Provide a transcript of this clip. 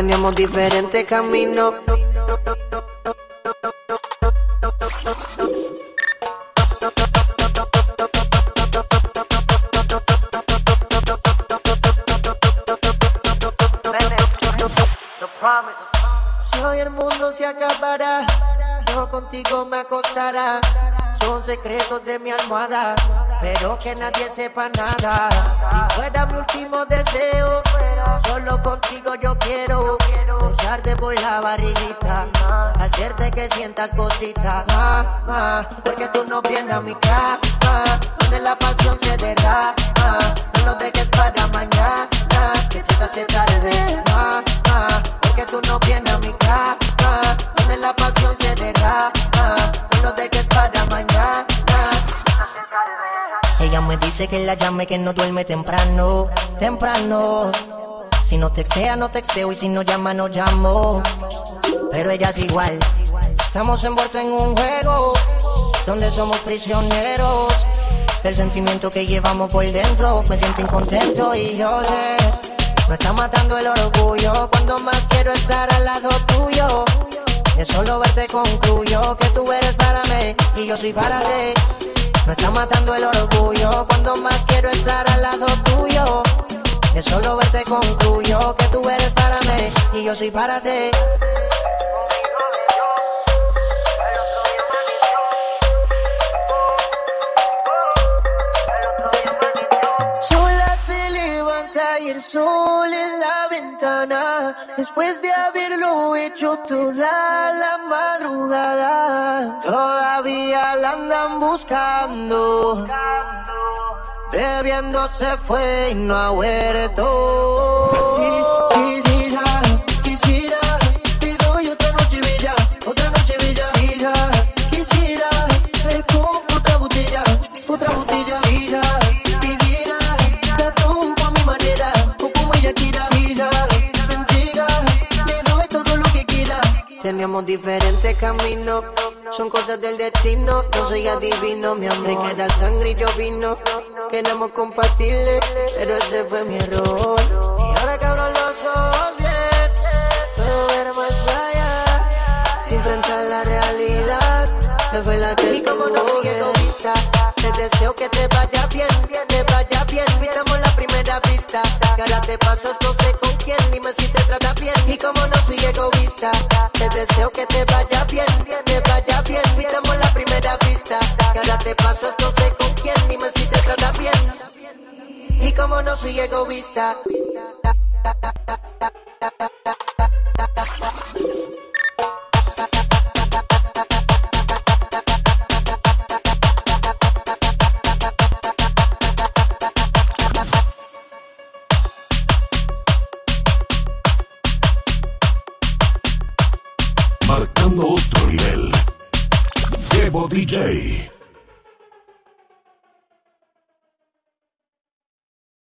Teníamos diferentes caminos. Si hoy el mundo se acabará, yo contigo me acostará. Son secretos de mi almohada, pero que nadie sepa nada. Si fuera mi último deseo, solo contigo yo quiero besarte por la barriguita, hacerte que sientas cositas. Porque tú no vienes a mi cama, donde la pasión se derrama. Me dice que la llame, que no duerme temprano, temprano. Si no textea, no texteo y si no llama, no llamo. Pero ella es igual. Estamos envueltos en un juego donde somos prisioneros del sentimiento que llevamos por dentro. Me siento incontento y yo sé. Me está matando el orgullo cuando más quiero estar al lado tuyo. De solo verte concluyo que tú eres para mí y yo soy para ti. Me está matando el orgullo cuando más quiero estar al lado tuyo. De solo verte concluyo que tú eres para mí y yo soy para ti. Sol en la ventana. Después de haberlo hecho toda la madrugada, andan buscando. Bebiendo se fue y no ha vuelto. Quisiera, quisiera, te doy otra noche bella, otra noche bella. Quisiera, quisiera, le compro otra botella, otra botella. Quisiera, pidiera, da todo a mi manera, o como ella quiera. Quisiera, se entrega, le doy todo lo que quiera. Teníamos diferentes caminos, son cosas del destino. No soy adivino, mi amor. que era sangre y yo vino. Queremos compartirle, pero ese fue mi error. Y ahora que abro los ojos bien, puedo ver más allá. Enfrentar la realidad, me fue la que Y como no soy egoísta, te deseo que te vaya bien, te vaya bien. Fijamos la primera vista, que ahora te pasas no sé con quién, dime si te trata bien. Y como no soy egoísta, te deseo que te vaya bien, te pasas no sé con quién, dime si te trata bien. Y como no soy egoísta. Marcando otro nivel. Llevo DJ.